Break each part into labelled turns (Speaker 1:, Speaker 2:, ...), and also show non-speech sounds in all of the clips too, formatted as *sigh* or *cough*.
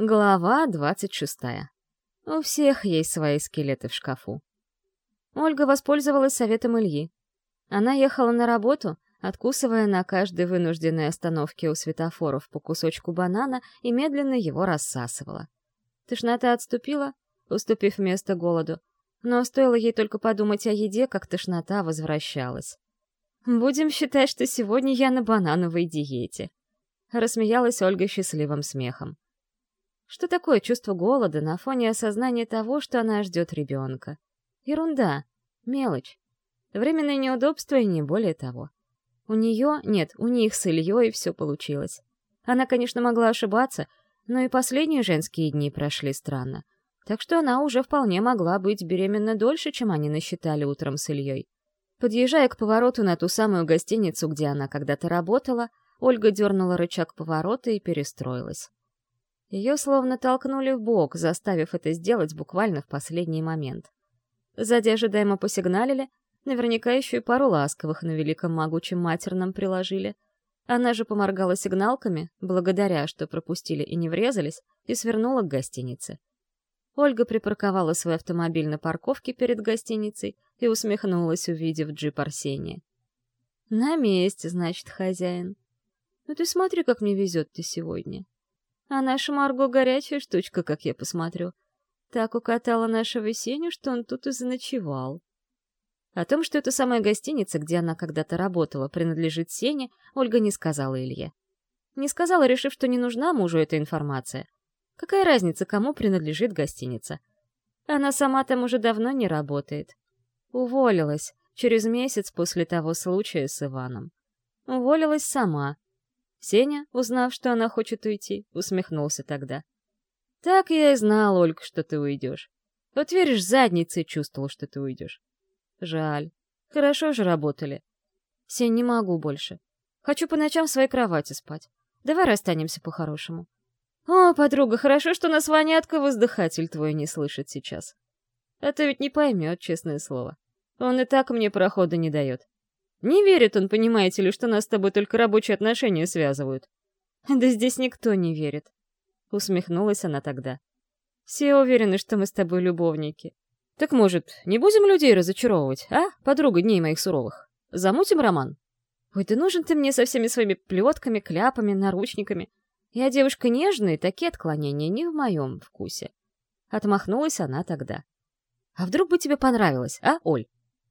Speaker 1: Глава двадцать шестая. У всех есть свои скелеты в шкафу. Ольга воспользовалась советом Ильи. Она ехала на работу, откусывая на каждой вынужденной остановке у светофоров по кусочку банана и медленно его рассасывала. Тошнота отступила, уступив место голоду, но стоило ей только подумать о еде, как тошнота возвращалась. «Будем считать, что сегодня я на банановой диете», — рассмеялась Ольга счастливым смехом. Что такое чувство голода на фоне осознания того, что она ждет ребенка? Ерунда, мелочь. Временное неудобство и не более того. У нее, нет, у них с Ильей все получилось. Она, конечно, могла ошибаться, но и последние женские дни прошли странно. Так что она уже вполне могла быть беременна дольше, чем они насчитали утром с Ильей. Подъезжая к повороту на ту самую гостиницу, где она когда-то работала, Ольга дернула рычаг поворота и перестроилась. Ее словно толкнули в бок, заставив это сделать буквально в последний момент. Сзади ожидаемо посигналили, наверняка еще и пару ласковых на великом могучем матерном приложили. Она же поморгала сигналками, благодаря, что пропустили и не врезались, и свернула к гостинице. Ольга припарковала свой автомобиль на парковке перед гостиницей и усмехнулась, увидев джип Арсения. «На месте, значит, хозяин. Ну ты смотри, как мне везет-то сегодня». А наша Марго горячая штучка, как я посмотрю. Так укатала нашего Сеню, что он тут и заночевал. О том, что эта самая гостиница, где она когда-то работала, принадлежит Сене, Ольга не сказала Илье. Не сказала, решив, что не нужна мужу эта информация. Какая разница, кому принадлежит гостиница? Она сама там уже давно не работает. Уволилась через месяц после того случая с Иваном. Уволилась сама, Сеня, узнав, что она хочет уйти, усмехнулся тогда. «Так я и знал, Ольга, что ты уйдешь. Вот веришь, задницей чувствовал, что ты уйдешь. Жаль. Хорошо же работали. Сень, не могу больше. Хочу по ночам в своей кровати спать. Давай расстанемся по-хорошему. О, подруга, хорошо, что нас Ванятка воздыхатель твой не слышит сейчас. А то ведь не поймет, честное слово. Он и так мне прохода не дает. Не верит он, понимаете ли, что нас с тобой только рабочие отношения связывают. Да здесь никто не верит. Усмехнулась она тогда. Все уверены, что мы с тобой любовники. Так, может, не будем людей разочаровывать, а, подруга дней моих суровых? Замутим роман? Ой, да нужен ты мне со всеми своими плетками, кляпами, наручниками. Я девушка нежная, такие отклонения не в моем вкусе. Отмахнулась она тогда. А вдруг бы тебе понравилось, а, Оль?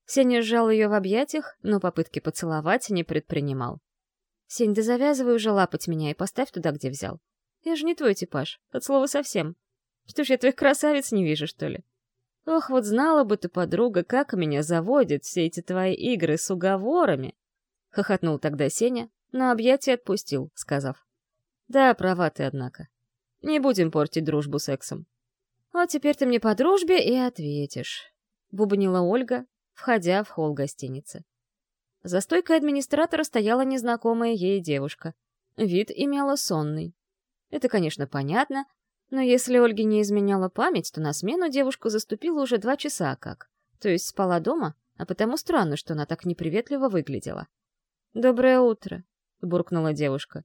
Speaker 1: Сеня сжал ее в объятиях, но попытки поцеловать не предпринимал. «Сень, да завязывай уже лапать меня и поставь туда, где взял. Я же не твой типаж, от слова совсем. Что ж, я твоих красавиц не вижу, что ли? Ох, вот знала бы ты, подруга, как меня заводят все эти твои игры с уговорами!» Хохотнул тогда Сеня, но объятия отпустил, сказав. «Да, права ты, однако. Не будем портить дружбу сексом». «Вот теперь ты мне по дружбе и ответишь», — бубнила Ольга, входя в холл гостиницы. За стойкой администратора стояла незнакомая ей девушка. Вид имела сонный. Это, конечно, понятно, но если Ольге не изменяла память, то на смену девушку заступила уже два часа как. То есть спала дома, а потому странно, что она так неприветливо выглядела. «Доброе утро», — буркнула девушка.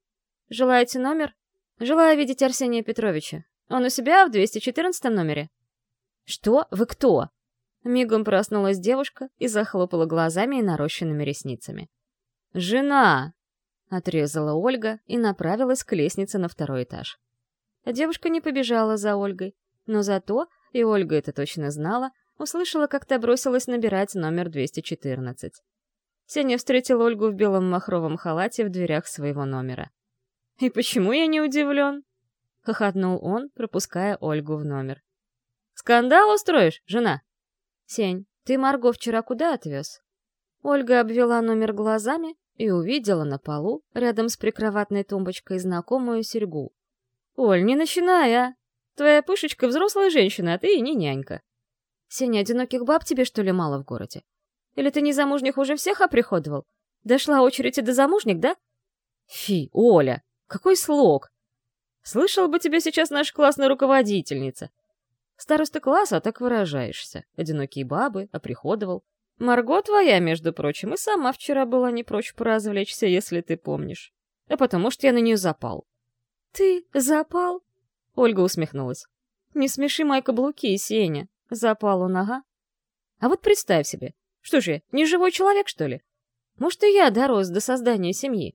Speaker 1: «Желаете номер?» «Желаю видеть Арсения Петровича. Он у себя в 214 номере?» «Что? Вы кто?» Мигом проснулась девушка и захлопала глазами и нарощенными ресницами. «Жена!» — отрезала Ольга и направилась к лестнице на второй этаж. Девушка не побежала за Ольгой, но зато, и Ольга это точно знала, услышала, как та бросилась набирать номер 214. Сеня встретил Ольгу в белом махровом халате в дверях своего номера. «И почему я не удивлен?» — хохотнул он, пропуская Ольгу в номер. «Скандал устроишь, жена?» «Сень, ты Марго вчера куда отвез?» Ольга обвела номер глазами и увидела на полу, рядом с прикроватной тумбочкой, знакомую серьгу. «Оль, не начинай, а! Твоя пышечка взрослая женщина, а ты и не нянька». «Сеня, одиноких баб тебе, что ли, мало в городе? Или ты незамужних уже всех оприходовал? Дошла очередь и до замужних, да?» «Фи, Оля, какой слог! Слышал бы тебя сейчас наша классная руководительница. Староста класса, так выражаешься. Одинокие бабы, оприходовал. Марго твоя, между прочим, и сама вчера была не прочь поразвлечься, если ты помнишь. А потому что я на нее запал. Ты запал? Ольга усмехнулась. «Не смеши мои каблуки, Сеня. Запал он, ага. А вот представь себе, что же я, не живой человек, что ли? Может, и я дорос до создания семьи?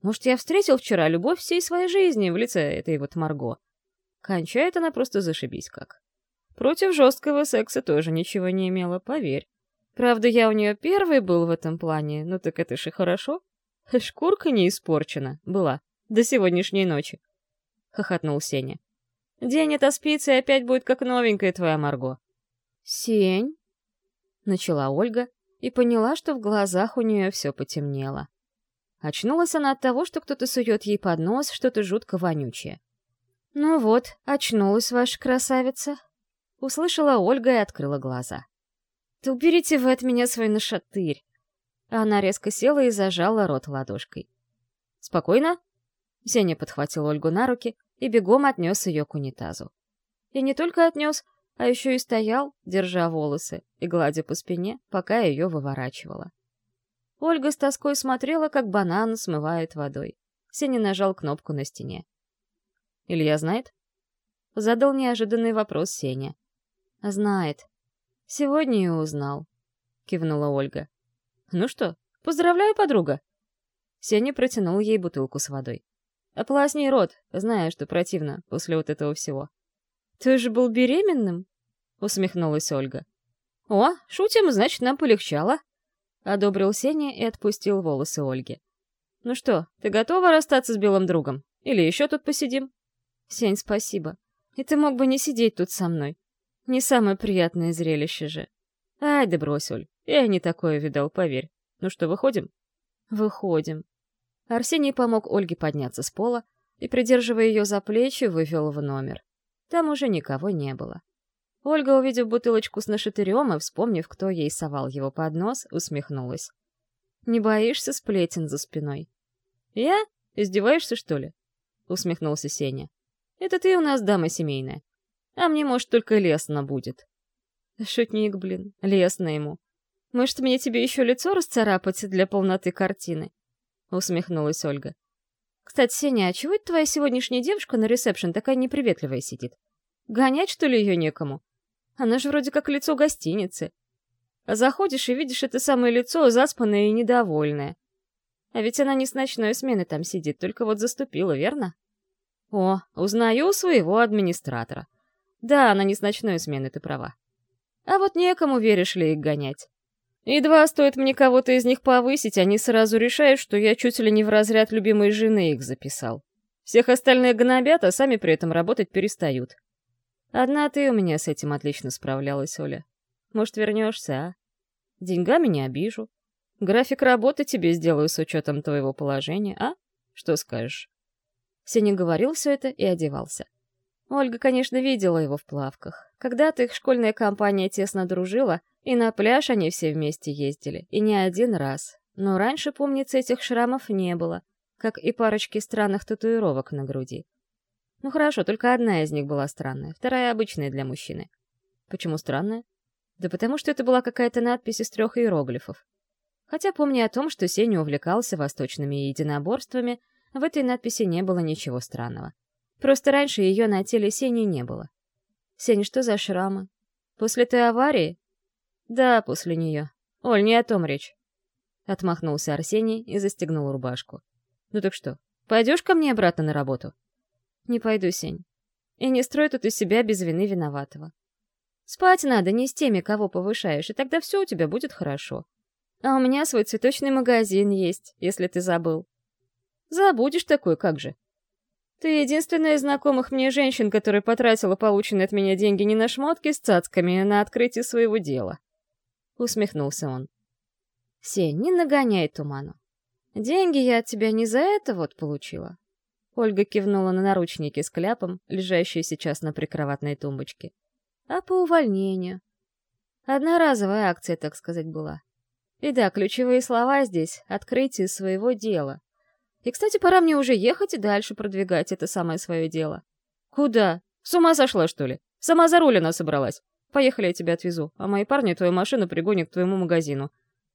Speaker 1: Может, я встретил вчера любовь всей своей жизни в лице этой вот Марго? Кончает она просто зашибись как. Против жесткого секса тоже ничего не имела, поверь. Правда, я у нее первый был в этом плане, ну так это же хорошо. *laughs* Шкурка не испорчена была до сегодняшней ночи. Хохотнул Сеня. День отоспится, и опять будет как новенькая твоя Марго. Сень? Начала Ольга и поняла, что в глазах у нее все потемнело. Очнулась она от того, что кто-то сует ей под нос что-то жутко вонючее. «Ну вот, очнулась ваша красавица», — услышала Ольга и открыла глаза. «Да уберите вы от меня свой нашатырь!» Она резко села и зажала рот ладошкой. «Спокойно?» Сеня подхватил Ольгу на руки и бегом отнес ее к унитазу. И не только отнес, а еще и стоял, держа волосы и гладя по спине, пока ее выворачивала. Ольга с тоской смотрела, как банан смывает водой. Сеня нажал кнопку на стене. «Илья знает?» Задал неожиданный вопрос Сеня. «Знает. Сегодня и узнал», — кивнула Ольга. «Ну что, поздравляю, подруга!» Сеня протянул ей бутылку с водой. «Ополосни рот, зная, что противно после вот этого всего». «Ты же был беременным?» — усмехнулась Ольга. «О, шутим, значит, нам полегчало», — одобрил Сеня и отпустил волосы Ольги. «Ну что, ты готова расстаться с белым другом? Или еще тут посидим?» «Сень, спасибо. И ты мог бы не сидеть тут со мной. Не самое приятное зрелище же. Ай да брось, Оль, я не такое видал, поверь. Ну что, выходим?» «Выходим». Арсений помог Ольге подняться с пола и, придерживая ее за плечи, вывел в номер. Там уже никого не было. Ольга, увидев бутылочку с нашатырем и вспомнив, кто ей совал его под нос, усмехнулась. «Не боишься сплетен за спиной?» «Я? Издеваешься, что ли?» — усмехнулся Сеня. «Это ты у нас дама семейная. А мне, может, только лестно будет». «Шутник, блин, лестно ему. Может, мне тебе еще лицо расцарапать для полноты картины?» — усмехнулась Ольга. Кстати, Сеня, а чего это твоя сегодняшняя девушка на ресепшн такая неприветливая сидит? Гонять, что ли, ее некому? Она же вроде как лицо гостиницы. А заходишь и видишь это самое лицо, заспанное и недовольное. А ведь она не с ночной смены там сидит, только вот заступила, верно? О, узнаю своего администратора. Да, она не с ночной смены, ты права. А вот некому, веришь ли, их гонять. Едва стоит мне кого-то из них повысить, они сразу решают, что я чуть ли не в разряд любимой жены их записал. Всех остальных гнобят, а сами при этом работать перестают. Одна ты у меня с этим отлично справлялась, Оля. Может, вернешься, а? Деньгами не обижу. График работы тебе сделаю с учетом твоего положения, а? Что скажешь?» Сеня говорил все это и одевался. Ольга, конечно, видела его в плавках. Когда-то их школьная компания тесно дружила, и на пляж они все вместе ездили, и не один раз. Но раньше, помнится, этих шрамов не было, как и парочки странных татуировок на груди. Ну хорошо, только одна из них была странная, вторая обычная для мужчины. Почему странная? Да потому что это была какая-то надпись из трех иероглифов. Хотя, помня о том, что Сеня увлекался восточными единоборствами, в этой надписи не было ничего странного. Просто раньше ее на теле Сени не было. Сень, что за шрамы? После той аварии? Да, после нее. Оль, не о том речь. Отмахнулся Арсений и застегнул рубашку. Ну так что, пойдешь ко мне обратно на работу? Не пойду, Сень. И не строй тут из себя без вины виноватого. Спать надо не с теми, кого повышаешь, и тогда все у тебя будет хорошо. А у меня свой цветочный магазин есть, если ты забыл. Забудешь такой, как же. Ты единственная из знакомых мне женщин, которая потратила полученные от меня деньги не на шмотки с цацками, а на открытие своего дела. Усмехнулся он. Сень, не нагоняй туману. Деньги я от тебя не за это вот получила. Ольга кивнула на наручники с кляпом, лежащие сейчас на прикроватной тумбочке. А по увольнению. Одноразовая акция, так сказать, была. И да, ключевые слова здесь — открытие своего дела. И, кстати, пора мне уже ехать и дальше продвигать это самое свое дело. Куда? С ума сошла, что ли? Сама за руль она собралась. Поехали, я тебя отвезу, а мои парни твою машину пригонят к твоему магазину.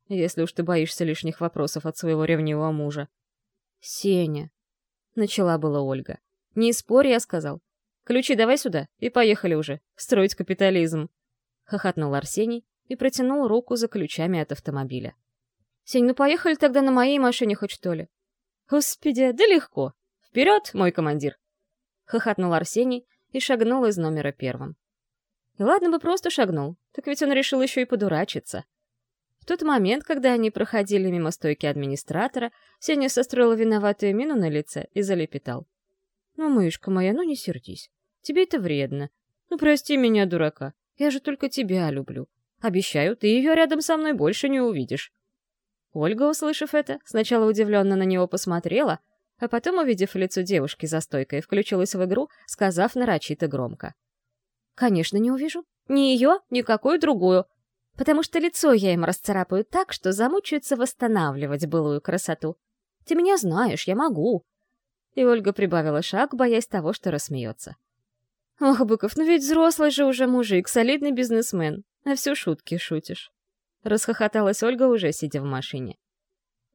Speaker 1: Если уж ты боишься лишних вопросов от своего ревнивого мужа. Сеня. Начала была Ольга. Не спорь, я сказал. Ключи давай сюда и поехали уже, строить капитализм!» Хохотнул Арсений и протянул руку за ключами от автомобиля. «Сень, ну поехали тогда на моей машине хоть что ли?» «Господи, да легко! Вперед, мой командир!» Хохотнул Арсений и шагнул из номера первым. И ладно бы просто шагнул, так ведь он решил еще и подурачиться. В тот момент, когда они проходили мимо стойки администратора, Сеня состроила виноватую мину на лице и залепетал. «Ну, мышка моя, ну не сердись. Тебе это вредно. Ну, прости меня, дурака. Я же только тебя люблю. Обещаю, ты ее рядом со мной больше не увидишь». Ольга, услышав это, сначала удивленно на него посмотрела, а потом, увидев лицо девушки за стойкой, включилась в игру, сказав нарочито громко. «Конечно, не увижу. Ни ее, ни какую другую потому что лицо я им расцарапаю так, что замучаются восстанавливать былую красоту. Ты меня знаешь, я могу. И Ольга прибавила шаг, боясь того, что рассмеется. Ох, Быков, ну ведь взрослый же уже мужик, солидный бизнесмен, а все шутки шутишь. Расхохоталась Ольга, уже сидя в машине.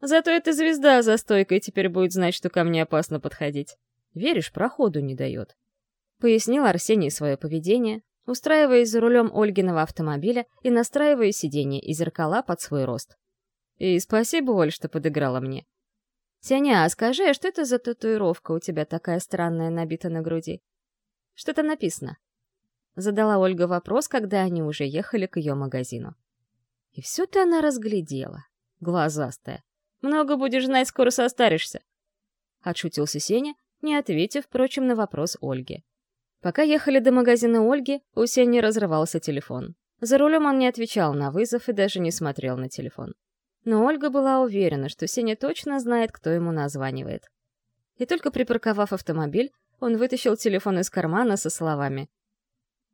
Speaker 1: Зато эта звезда за стойкой теперь будет знать, что ко мне опасно подходить. Веришь, проходу не дает. Пояснил Арсений свое поведение, устраиваясь за рулем Ольгиного автомобиля и настраивая сиденье и зеркала под свой рост. И спасибо, Оль, что подыграла мне. «Сеня, а скажи, а что это за татуировка у тебя такая странная набита на груди? Что там написано?» Задала Ольга вопрос, когда они уже ехали к ее магазину. И все-то она разглядела. Глазастая. «Много будешь знать, скоро состаришься!» Отшутился Сеня, не ответив, впрочем, на вопрос Ольги. Пока ехали до магазина Ольги, у Сени разрывался телефон. За рулем он не отвечал на вызов и даже не смотрел на телефон. Но Ольга была уверена, что Сеня точно знает, кто ему названивает. И только припарковав автомобиль, он вытащил телефон из кармана со словами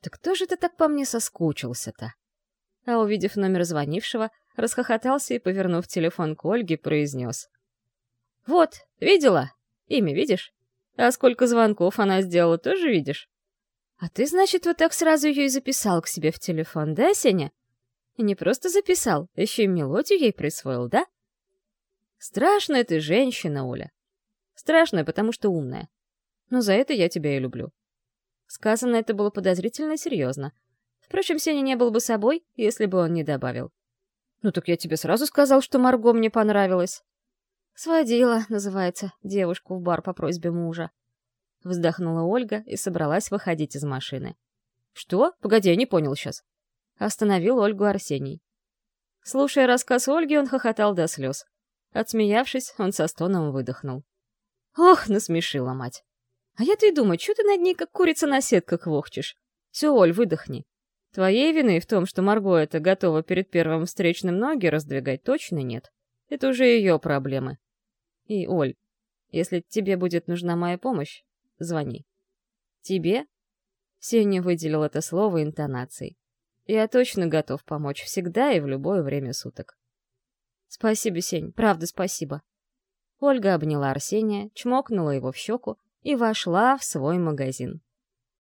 Speaker 1: «Так кто же ты так по мне соскучился-то?» А увидев номер звонившего, расхохотался и, повернув телефон к Ольге, произнес «Вот, видела? Имя видишь? А сколько звонков она сделала, тоже видишь?» «А ты, значит, вот так сразу ее и записал к себе в телефон, да, Сеня? И не просто записал, еще и мелодию ей присвоил, да?» «Страшная ты женщина, Оля. Страшная, потому что умная. Но за это я тебя и люблю». Сказано это было подозрительно серьезно. Впрочем, Сеня не был бы собой, если бы он не добавил. «Ну так я тебе сразу сказал, что Марго мне понравилась». «Сводила», называется, девушку в бар по просьбе мужа. Вздохнула Ольга и собралась выходить из машины. «Что? Погоди, я не понял сейчас». Остановил Ольгу Арсений. Слушая рассказ Ольги, он хохотал до слез. Отсмеявшись, он со стоном выдохнул. «Ох, насмешила мать! А я-то и думаю, что ты над ней как курица на сетках вохчешь? Все, Оль, выдохни. Твоей вины в том, что Марго это готова перед первым встречным ноги раздвигать, точно нет. Это уже ее проблемы. И, Оль, если тебе будет нужна моя помощь, звони. Тебе? Сеня выделил это слово интонацией. Я точно готов помочь всегда и в любое время суток. Спасибо, Сень, правда спасибо. Ольга обняла Арсения, чмокнула его в щеку и вошла в свой магазин.